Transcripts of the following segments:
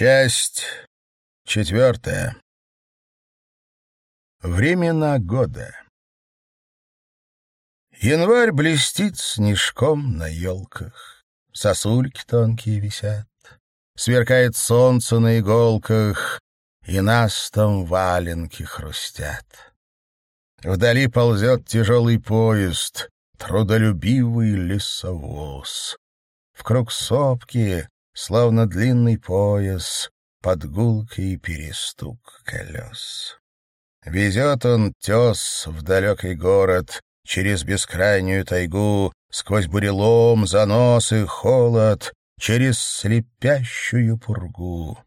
Часть четвертая. Времена года. Январь блестит снежком на елках, Сосульки тонкие висят, Сверкает солнце на иголках, И нас там валенки хрустят. Вдали ползет тяжелый поезд, Трудолюбивый лесовоз. В круг сопки словно длинный пояс, под гулкий перестук колес. Везет он тес в далекий город, через бескрайнюю тайгу, сквозь бурелом, занос и холод, через слепящую пургу.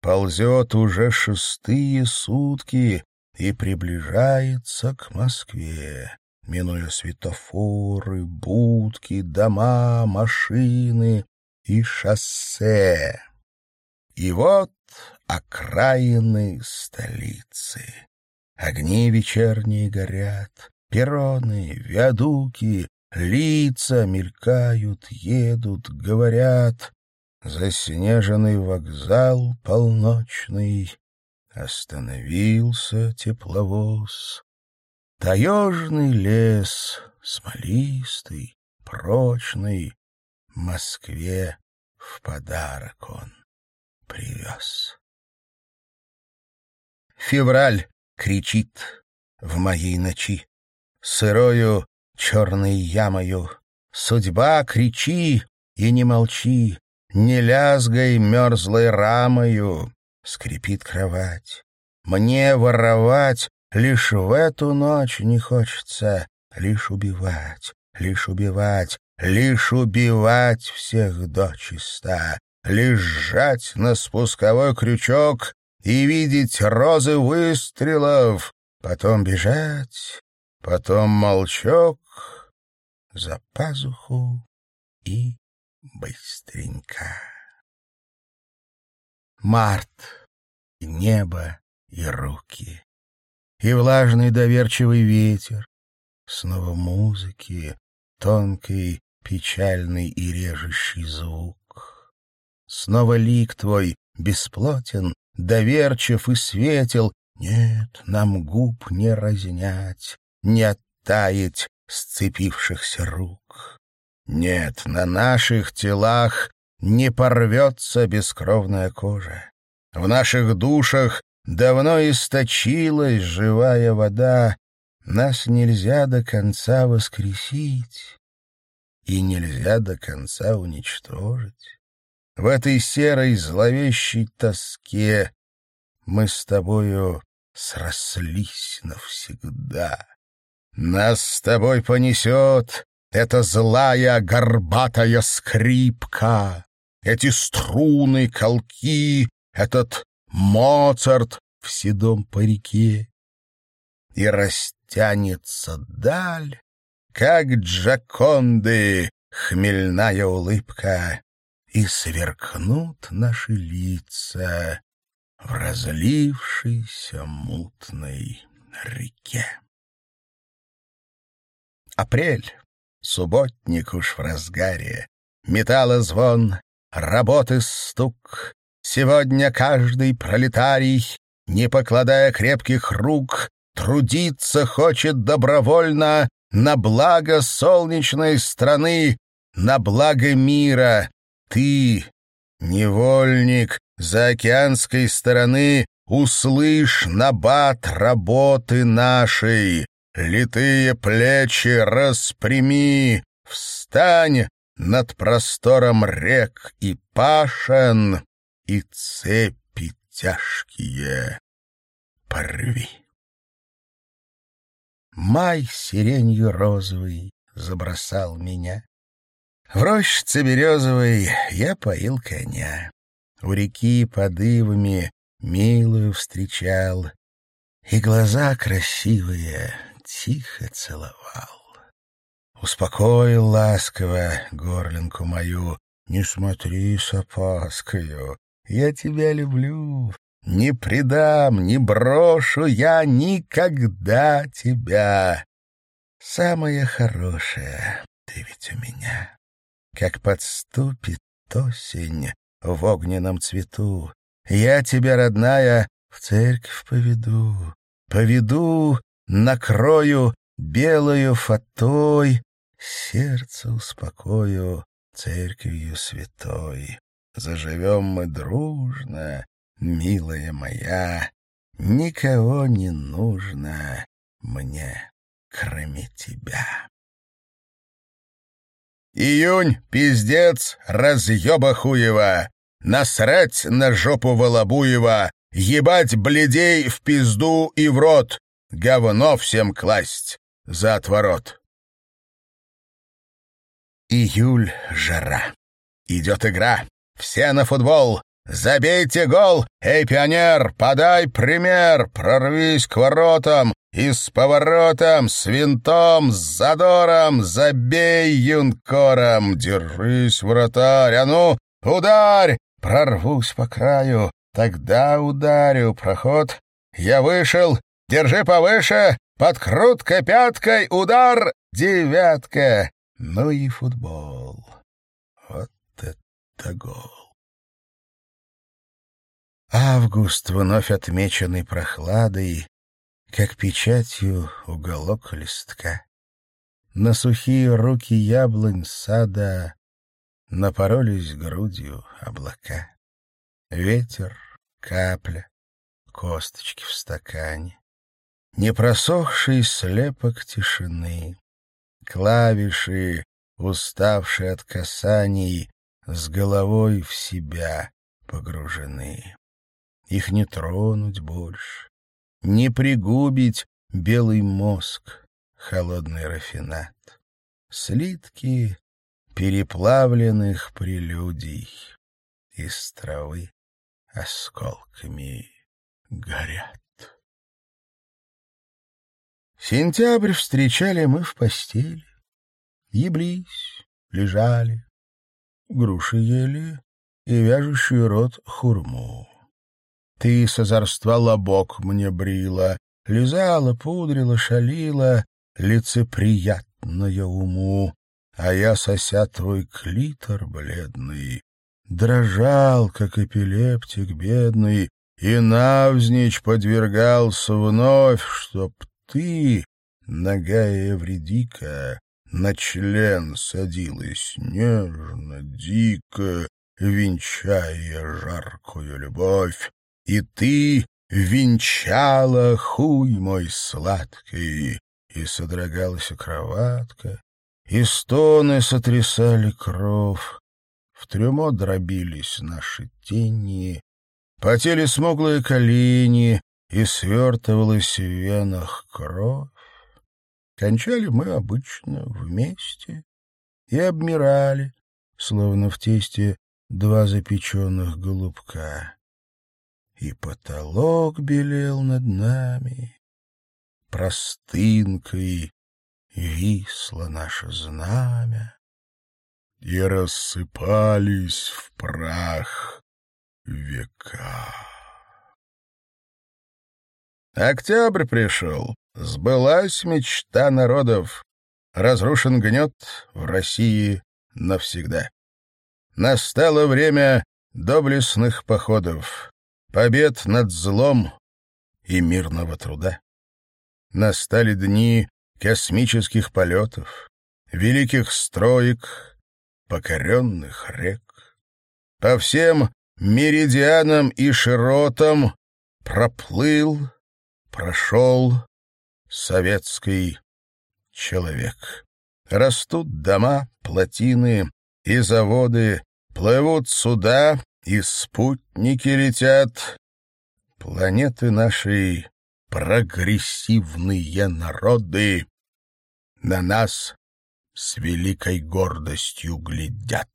Ползет уже шестые сутки и приближается к Москве, минуя светофоры, будки, дома, машины, и шоссе. И вот окраины столицы. Огни вечерние горят, перроны, виадуки, лица мелькают, едут, говорят. Заснеженный вокзал полночный, остановился тепловоз. Таежный лес, смолистый, прочный, Москве в подарок он привез. Февраль кричит в моей ночи, Сырою черной ямою. Судьба, кричи и не молчи, Не лязгай мерзлой рамою. Скрипит кровать. Мне воровать Лишь в эту ночь не хочется, Лишь убивать, лишь убивать, Лишь убивать всех до чиста, лишь сжать на спусковой крючок и видеть розы выстрелов, потом бежать, потом молчок за пазуху и быстренько. Март, и небо, и руки, и влажный доверчивый ветер, снова музыки, тонкий печальный и режущий звук. Снова лик твой бесплотен, доверчив и светел. Нет, нам губ не разнять, не оттаять сцепившихся рук. Нет, на наших телах не порвется бескровная кожа. В наших душах давно источилась живая вода, нас нельзя до конца воскресить и нельзя до конца уничтожить. В этой серой зловещей тоске мы с тобою срослись навсегда. Нас с тобой понесет эта злая горбатая скрипка, эти струны, колки, этот Моцарт в седом парике. И растянется даль, как Джаконды, хмельная улыбка, и сверкнут наши лица в разлившейся мутной реке. Апрель, субботник уж в разгаре, металлозвон, работы стук. Сегодня каждый пролетарий, не покладая крепких рук, трудиться хочет добровольно на благо солнечной страны, на благо мира. Ты, невольник заокеанской стороны, услышь набат работы нашей. Литые плечи распрями, встань над простором рек и пашен, и цепи тяжкие порви. Май сиренью розовый забросал меня. В рощице березовой я поил коня. У реки под ивами милую встречал, И глаза красивые тихо целовал. Успокоил ласково горлинку мою, Не смотри с опаскою, я тебя люблю, не предам, не брошу я никогда тебя. Самое хорошее ты ведь у меня. Как подступит осень в огненном цвету, Я тебя, родная, в церковь поведу, поведу, накрою белою фатой, сердце успокою церковью святой. Заживем мы дружно, милая моя, никого не нужно мне, кроме тебя. Июнь, пиздец, разъеба хуева! Насрать на жопу Волобуева! Ебать бледей в пизду и в рот! Говно всем класть за отворот! Июль, жара. Идет игра. Все на футбол. Забейте гол! Эй, пионер, подай пример! Прорвись к воротам! И с поворотом, с винтом, с задором Забей юнкором! Держись, вратарь! А ну, ударь! Прорвусь по краю, тогда ударю. Проход. Я вышел. Держи повыше. Подкрутка пяткой, удар, девятка. Ну и футбол. Вот это гол. Август, вновь отмеченный прохладой, как печатью уголок листка. На сухие руки яблонь сада напоролись грудью облака. Ветер, капля, косточки в стакане. Непросохший слепок тишины. Клавиши, уставшие от касаний, с головой в себя погружены. Их не тронуть больше, не пригубить белый мозг, холодный рафинат. Слитки переплавленных прелюдий из травы осколками горят. Сентябрь встречали мы в постели, еблись, лежали, груши ели и вяжущий рот хурму. Ты с озорства лобок мне брила, лизала, пудрила, шалила, лицеприятная уму, а я, сося твой клитор бледный, дрожал, как эпилептик бедный, и навзничь подвергался вновь, чтоб ты, ногая Эвредика, на член садилась нежно, дико, венчая жаркую любовь, и ты венчала хуй мой сладкий, и содрогалась кроватка, и стоны сотрясали кров. В трюмо дробились наши тени, потели смуглые колени, и свертывалась в венах кровь. Кончали мы обычно вместе и обмирали, словно в тесте два запеченных голубка и потолок белел над нами. Простынкой висло наше знамя, и рассыпались в прах века. Октябрь пришел, сбылась мечта народов, разрушен гнет в России навсегда. Настало время доблестных походов побед над злом и мирного труда. Настали дни космических полетов, великих строек, покоренных рек. По всем меридианам и широтам проплыл, прошел советский человек. Растут дома, плотины и заводы, плывут суда и спутники летят. Планеты нашей прогрессивные народы на нас с великой гордостью глядят.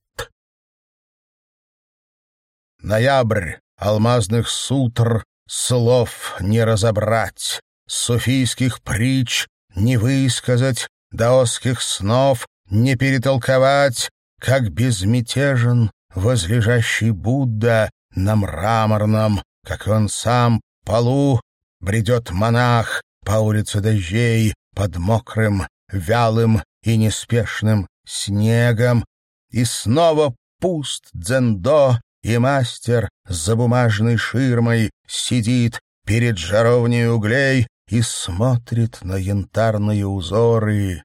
Ноябрь алмазных сутр слов не разобрать, суфийских притч не высказать, даосских снов не перетолковать, как безмятежен возлежащий Будда на мраморном, как он сам, полу, бредет монах по улице дождей под мокрым, вялым и неспешным снегом, и снова пуст дзендо, и мастер за бумажной ширмой сидит перед жаровней углей и смотрит на янтарные узоры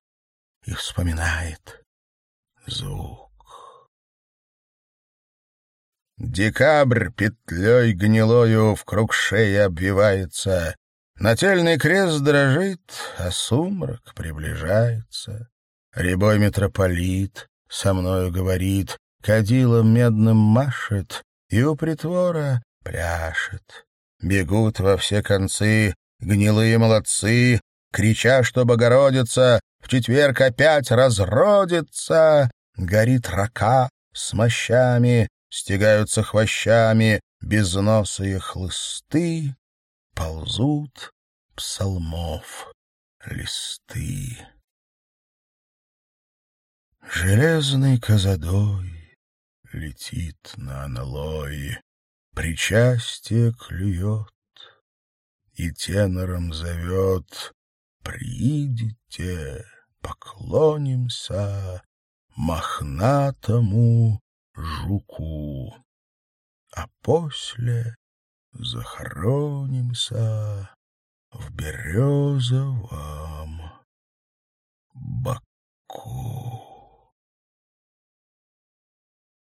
и вспоминает звук. Декабрь петлей гнилою в круг шеи обвивается, Нательный крест дрожит, а сумрак приближается. Рябой митрополит со мною говорит, Кадилом медным машет и у притвора пляшет. Бегут во все концы гнилые молодцы, крича, что Богородица в четверг опять разродится. Горит рака с мощами, стегаются хвощами безносые хлысты, ползут псалмов листы. Железный козадой летит на аналой, Причастие клюет и тенором зовет «Приидите, поклонимся мохнатому жуку. А после захоронимся в березовом боку.